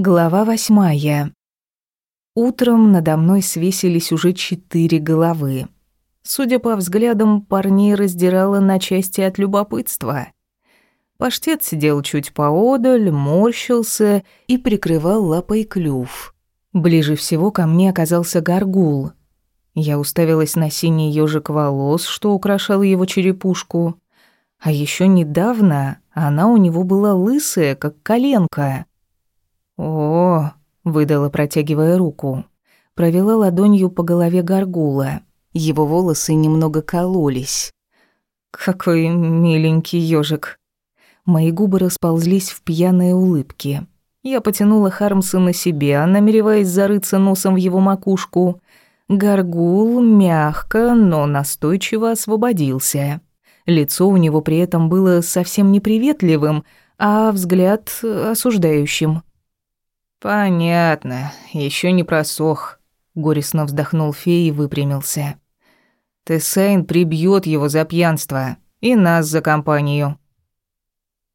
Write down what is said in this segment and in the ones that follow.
Глава восьмая. Утром надо мной свесились уже четыре головы. Судя по взглядам, парней раздирало на части от любопытства. Паштет сидел чуть поодаль, морщился и прикрывал лапой клюв. Ближе всего ко мне оказался горгул. Я уставилась на синий ёжик волос, что украшал его черепушку. А еще недавно она у него была лысая, как коленка. «О!» — выдала, протягивая руку. Провела ладонью по голове горгула. Его волосы немного кололись. «Какой миленький ежик. Мои губы расползлись в пьяные улыбки. Я потянула Хармса на себя, намереваясь зарыться носом в его макушку. Горгул мягко, но настойчиво освободился. Лицо у него при этом было совсем неприветливым, а взгляд осуждающим. «Понятно, еще не просох», — горестно вздохнул фей и выпрямился. «Тесейн прибьет его за пьянство и нас за компанию».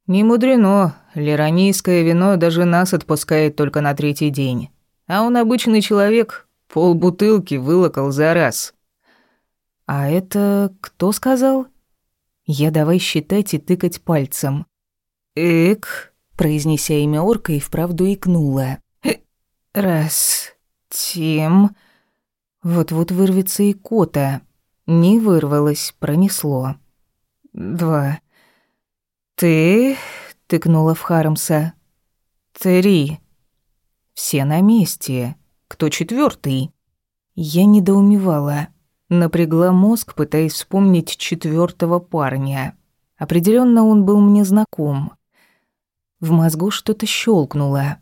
«Не мудрено, лиранийское вино даже нас отпускает только на третий день, а он обычный человек, полбутылки вылокал за раз». «А это кто сказал?» «Я давай считать и тыкать пальцем». «Эк», произнеся имя орка и вправду икнула. «Раз, Тим...» Вот-вот вырвется и кота. Не вырвалось, пронесло. «Два...» «Ты...» — тыкнула в Хармса. «Три...» «Все на месте. Кто четвертый? Я недоумевала. Напрягла мозг, пытаясь вспомнить четвертого парня. Определенно он был мне знаком. В мозгу что-то щелкнуло.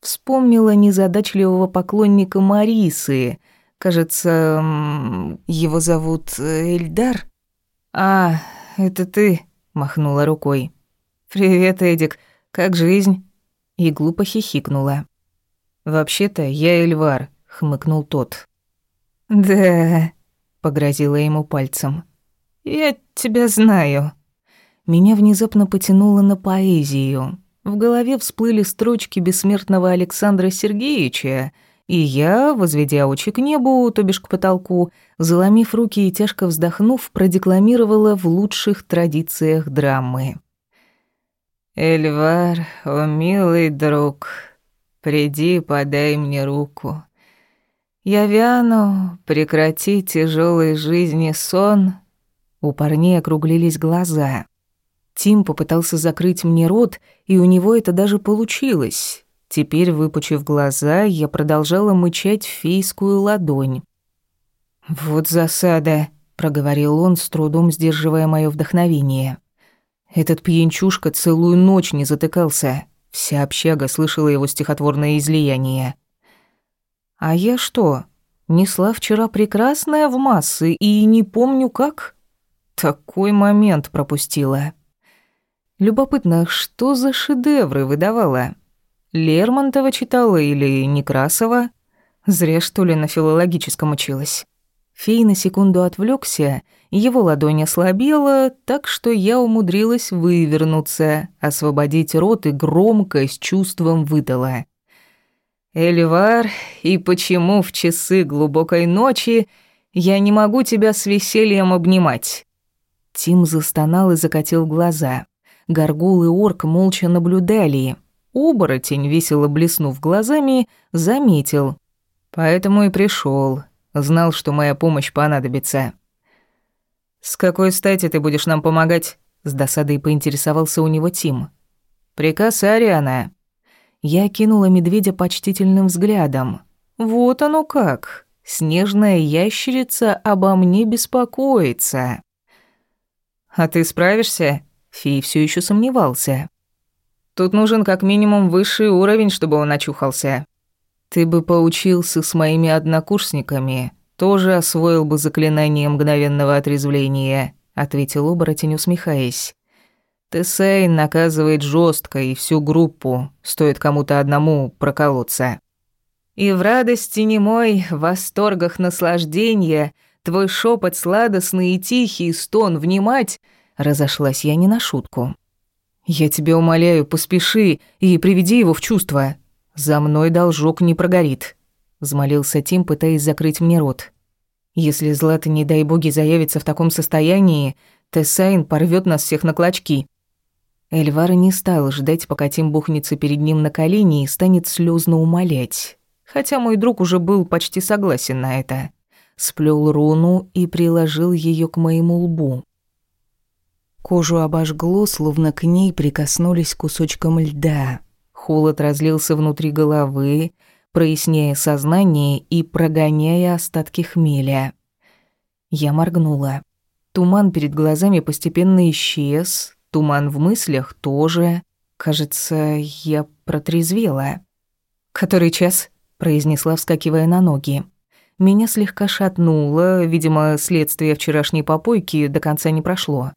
Вспомнила незадачливого поклонника Марисы. Кажется, его зовут э, Эльдар. «А, это ты», — махнула рукой. «Привет, Эдик. Как жизнь?» И глупо хихикнула. «Вообще-то я Эльвар», — хмыкнул тот. «Да», — погрозила ему пальцем. «Я тебя знаю». Меня внезапно потянуло на поэзию. В голове всплыли строчки бессмертного Александра Сергеевича, и я, возведя очи к небу, то бишь к потолку, заломив руки и тяжко вздохнув, продекламировала в лучших традициях драмы. «Эльвар, о милый друг, приди, подай мне руку. Я вяну, прекрати тяжелой жизни сон». У парней округлились глаза. Тим попытался закрыть мне рот, и у него это даже получилось. Теперь, выпучив глаза, я продолжала мычать фейскую ладонь. «Вот засада», — проговорил он, с трудом сдерживая мое вдохновение. Этот пьянчушка целую ночь не затыкался. Вся общага слышала его стихотворное излияние. «А я что, несла вчера прекрасное в массы и не помню как?» Такой момент пропустила. Любопытно, что за шедевры выдавала? Лермонтова читала или Некрасова? Зря, что ли, на филологическом училась. Фей на секунду отвлекся, его ладонь ослабела, так что я умудрилась вывернуться, освободить рот и громко с чувством выдала. «Эльвар, и почему в часы глубокой ночи я не могу тебя с весельем обнимать?» Тим застонал и закатил глаза. Горгул и орк молча наблюдали. Оборотень, весело блеснув глазами, заметил. Поэтому и пришел. Знал, что моя помощь понадобится. «С какой стати ты будешь нам помогать?» С досадой поинтересовался у него Тим. «Приказ Ариана». Я кинула медведя почтительным взглядом. «Вот оно как. Снежная ящерица обо мне беспокоится». «А ты справишься?» Фей все еще сомневался. Тут нужен как минимум высший уровень, чтобы он очухался. Ты бы поучился с моими однокурсниками, тоже освоил бы заклинание мгновенного отрезвления, ответил оборотень, усмехаясь. Тесейн наказывает жестко и всю группу, стоит кому-то одному проколоться. И в радости немой, в восторгах наслаждения, твой шепот сладостный и тихий стон внимать — Разошлась я не на шутку. «Я тебя умоляю, поспеши и приведи его в чувство». «За мной должок не прогорит», — взмолился Тим, пытаясь закрыть мне рот. «Если Злата, не дай боги, заявится в таком состоянии, Тессайн порвет нас всех на клочки». Эльвара не стал ждать, пока Тим бухнется перед ним на колени и станет слезно умолять. Хотя мой друг уже был почти согласен на это. Сплел руну и приложил ее к моему лбу. Кожу обожгло, словно к ней прикоснулись кусочком льда. Холод разлился внутри головы, проясняя сознание и прогоняя остатки хмеля. Я моргнула. Туман перед глазами постепенно исчез, туман в мыслях тоже. Кажется, я протрезвела. «Который час?» – произнесла, вскакивая на ноги. Меня слегка шатнуло, видимо, следствие вчерашней попойки до конца не прошло.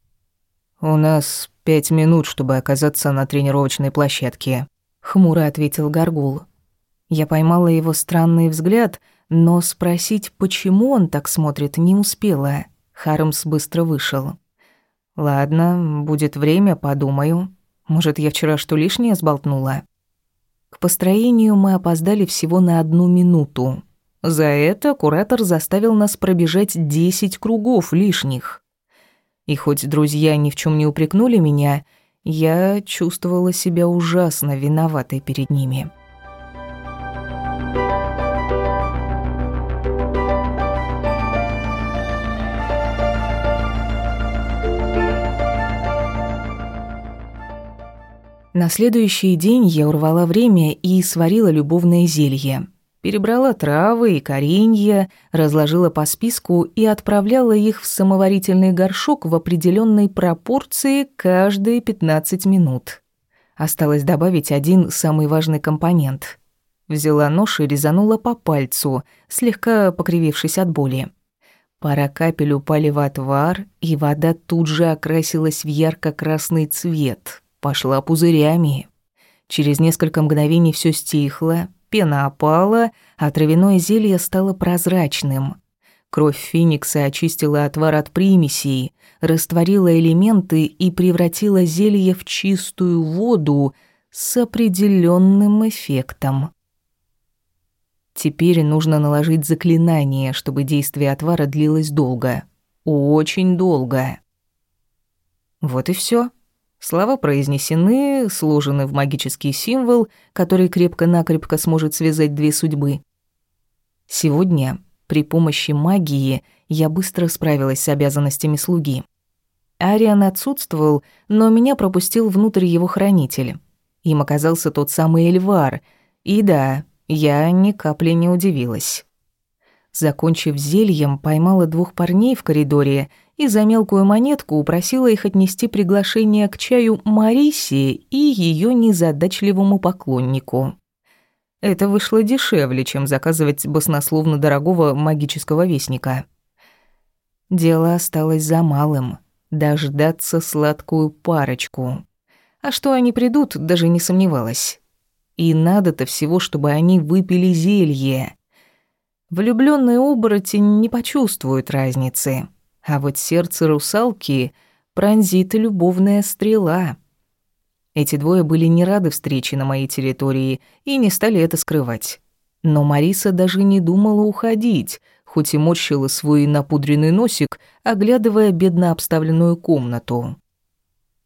«У нас пять минут, чтобы оказаться на тренировочной площадке», — хмуро ответил Гаргул. Я поймала его странный взгляд, но спросить, почему он так смотрит, не успела. Хармс быстро вышел. «Ладно, будет время, подумаю. Может, я вчера что лишнее сболтнула?» К построению мы опоздали всего на одну минуту. За это куратор заставил нас пробежать десять кругов лишних. И хоть друзья ни в чем не упрекнули меня, я чувствовала себя ужасно виноватой перед ними. На следующий день я урвала время и сварила любовное зелье. Перебрала травы и коренья, разложила по списку и отправляла их в самоварительный горшок в определенной пропорции каждые 15 минут. Осталось добавить один самый важный компонент. Взяла нож и резанула по пальцу, слегка покривившись от боли. Пара капель упали в отвар, и вода тут же окрасилась в ярко-красный цвет, пошла пузырями. Через несколько мгновений все стихло, пена опала, а травяное зелье стало прозрачным. Кровь Феникса очистила отвар от примесей, растворила элементы и превратила зелье в чистую воду с определенным эффектом. Теперь нужно наложить заклинание, чтобы действие отвара длилось долго. Очень долго. Вот и все. Слова произнесены, сложены в магический символ, который крепко-накрепко сможет связать две судьбы. Сегодня при помощи магии я быстро справилась с обязанностями слуги. Ариан отсутствовал, но меня пропустил внутрь его хранитель. Им оказался тот самый Эльвар. И да, я ни капли не удивилась. Закончив зельем, поймала двух парней в коридоре и за мелкую монетку упросила их отнести приглашение к чаю Марисе и ее незадачливому поклоннику. Это вышло дешевле, чем заказывать баснословно дорогого магического вестника. Дело осталось за малым — дождаться сладкую парочку. А что они придут, даже не сомневалась. И надо-то всего, чтобы они выпили зелье. Влюблённый оборотень не почувствует разницы — а вот сердце русалки пронзит любовная стрела. Эти двое были не рады встрече на моей территории и не стали это скрывать. Но Мариса даже не думала уходить, хоть и морщила свой напудренный носик, оглядывая бедно обставленную комнату.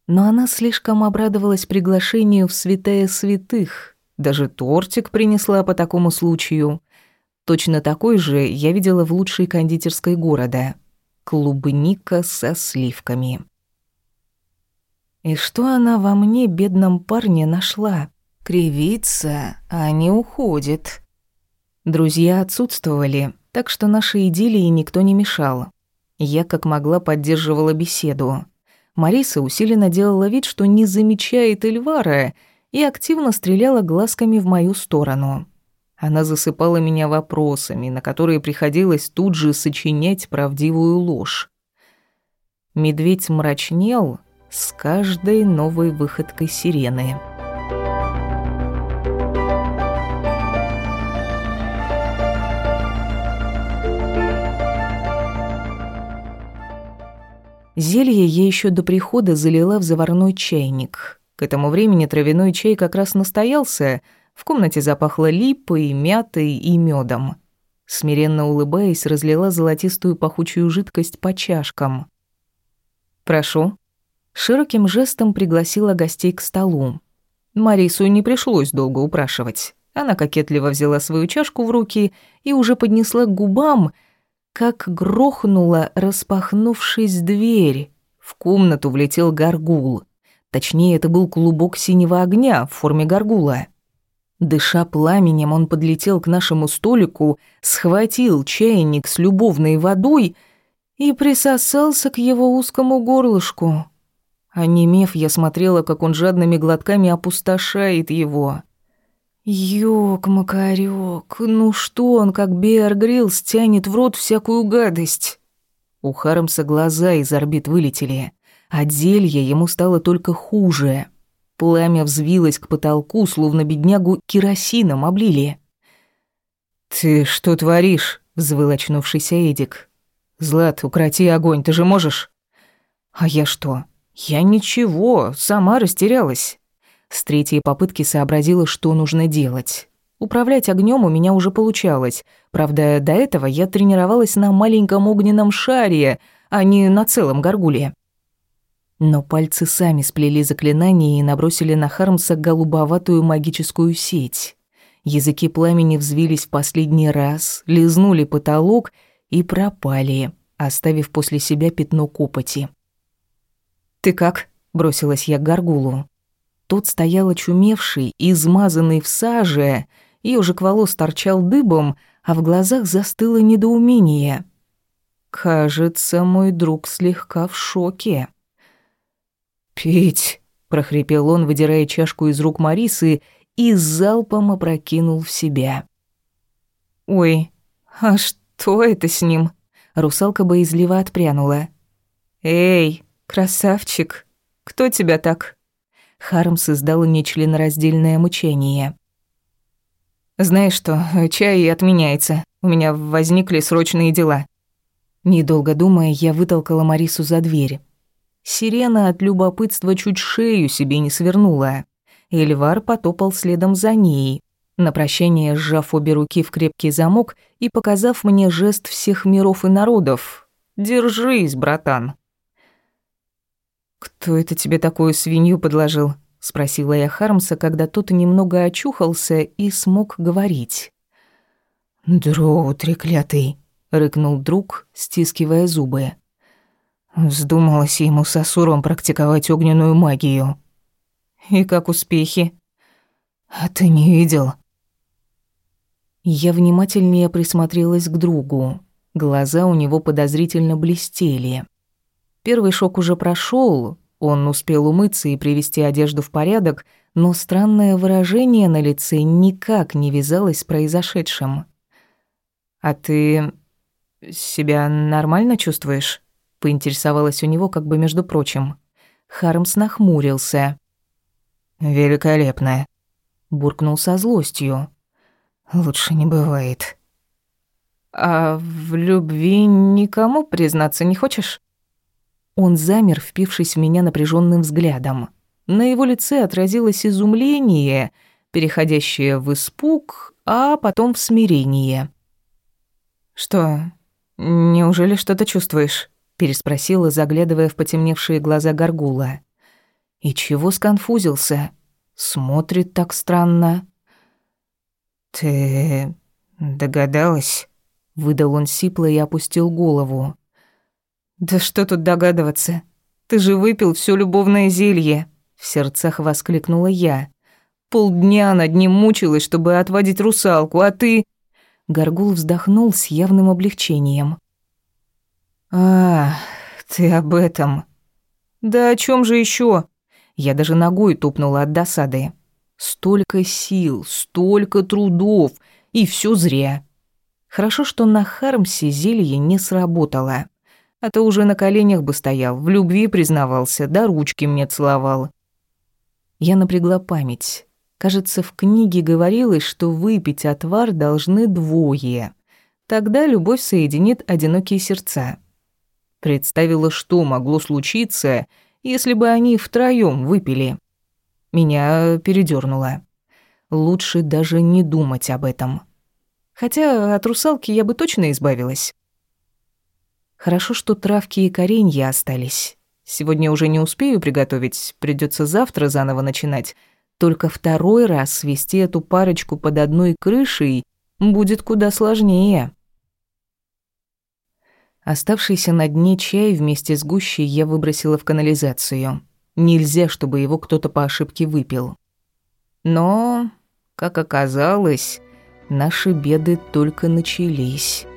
Но она слишком обрадовалась приглашению в святая святых. Даже тортик принесла по такому случаю. Точно такой же я видела в лучшей кондитерской города — клубника со сливками. И что она во мне, бедном парне, нашла? Кривится, а не уходит. Друзья отсутствовали, так что нашей идиллии никто не мешал. Я как могла поддерживала беседу. Мариса усиленно делала вид, что не замечает Эльвара, и активно стреляла глазками в мою сторону. Она засыпала меня вопросами, на которые приходилось тут же сочинять правдивую ложь. Медведь мрачнел с каждой новой выходкой сирены. Зелье я еще до прихода залила в заварной чайник. К этому времени травяной чай как раз настоялся, В комнате запахло липой, мятой и медом. Смиренно улыбаясь, разлила золотистую пахучую жидкость по чашкам. «Прошу». Широким жестом пригласила гостей к столу. Марису не пришлось долго упрашивать. Она кокетливо взяла свою чашку в руки и уже поднесла к губам, как грохнула, распахнувшись дверь. В комнату влетел горгул. Точнее, это был клубок синего огня в форме горгула. Дыша пламенем, он подлетел к нашему столику, схватил чайник с любовной водой и присосался к его узкому горлышку. Онемев, я смотрела, как он жадными глотками опустошает его. Ёк-макарёк, ну что он, как Беар Гриллс, тянет в рот всякую гадость? У Хармса глаза из орбит вылетели. От зелья ему стало только хуже. Пламя взвилось к потолку, словно беднягу керосином облили. «Ты что творишь?» — взвыл очнувшийся Эдик. «Злат, укроти огонь, ты же можешь?» «А я что? Я ничего, сама растерялась». С третьей попытки сообразила, что нужно делать. Управлять огнем у меня уже получалось. Правда, до этого я тренировалась на маленьком огненном шаре, а не на целом горгуле. Но пальцы сами сплели заклинание и набросили на Хармса голубоватую магическую сеть. Языки пламени взвились в последний раз, лизнули потолок и пропали, оставив после себя пятно копоти. «Ты как?» — бросилась я к горгулу. Тот стоял очумевший, измазанный в саже, ежик волос торчал дыбом, а в глазах застыло недоумение. «Кажется, мой друг слегка в шоке». «Пить!» — прохрипел он, выдирая чашку из рук Марисы и залпом опрокинул в себя. «Ой, а что это с ним?» Русалка боязливо отпрянула. «Эй, красавчик, кто тебя так?» Хармс издал нечленораздельное мучение. «Знаешь что, чай отменяется. У меня возникли срочные дела». Недолго думая, я вытолкала Марису за дверь. Сирена от любопытства чуть шею себе не свернула. Эльвар потопал следом за ней, на прощание сжав обе руки в крепкий замок и показав мне жест всех миров и народов. «Держись, братан!» «Кто это тебе такую свинью подложил?» — спросила я Хармса, когда тот немного очухался и смог говорить. «Дроу треклятый!» — рыкнул друг, стискивая зубы. Вздумалось ему с Асуром практиковать огненную магию. И как успехи? А ты не видел? Я внимательнее присмотрелась к другу. Глаза у него подозрительно блестели. Первый шок уже прошел, он успел умыться и привести одежду в порядок, но странное выражение на лице никак не вязалось с произошедшим. «А ты себя нормально чувствуешь?» Поинтересовалась у него как бы между прочим. Хармс нахмурился. «Великолепная», — буркнул со злостью. «Лучше не бывает». «А в любви никому признаться не хочешь?» Он замер, впившись в меня напряженным взглядом. На его лице отразилось изумление, переходящее в испуг, а потом в смирение. «Что, неужели что-то чувствуешь?» Переспросила, заглядывая в потемневшие глаза горгула. И чего сконфузился? Смотрит так странно. Ты догадалась? выдал он сипло и опустил голову. Да что тут догадываться? Ты же выпил все любовное зелье, в сердцах воскликнула я. Полдня над ним мучилась, чтобы отводить русалку, а ты Горгул вздохнул с явным облегчением. «А, ты об этом». «Да о чем же еще? Я даже ногой тупнула от досады. Столько сил, столько трудов, и все зря. Хорошо, что на Хармсе зелье не сработало. А то уже на коленях бы стоял, в любви признавался, да ручки мне целовал. Я напрягла память. Кажется, в книге говорилось, что выпить отвар должны двое. Тогда любовь соединит одинокие сердца. Представила, что могло случиться, если бы они втроём выпили. Меня передёрнуло. лучше даже не думать об этом. Хотя от русалки я бы точно избавилась. Хорошо, что травки и коренья остались. Сегодня уже не успею приготовить, придется завтра заново начинать. Только второй раз свести эту парочку под одной крышей будет куда сложнее. Оставшийся на дне чай вместе с гущей я выбросила в канализацию. Нельзя, чтобы его кто-то по ошибке выпил. Но, как оказалось, наши беды только начались.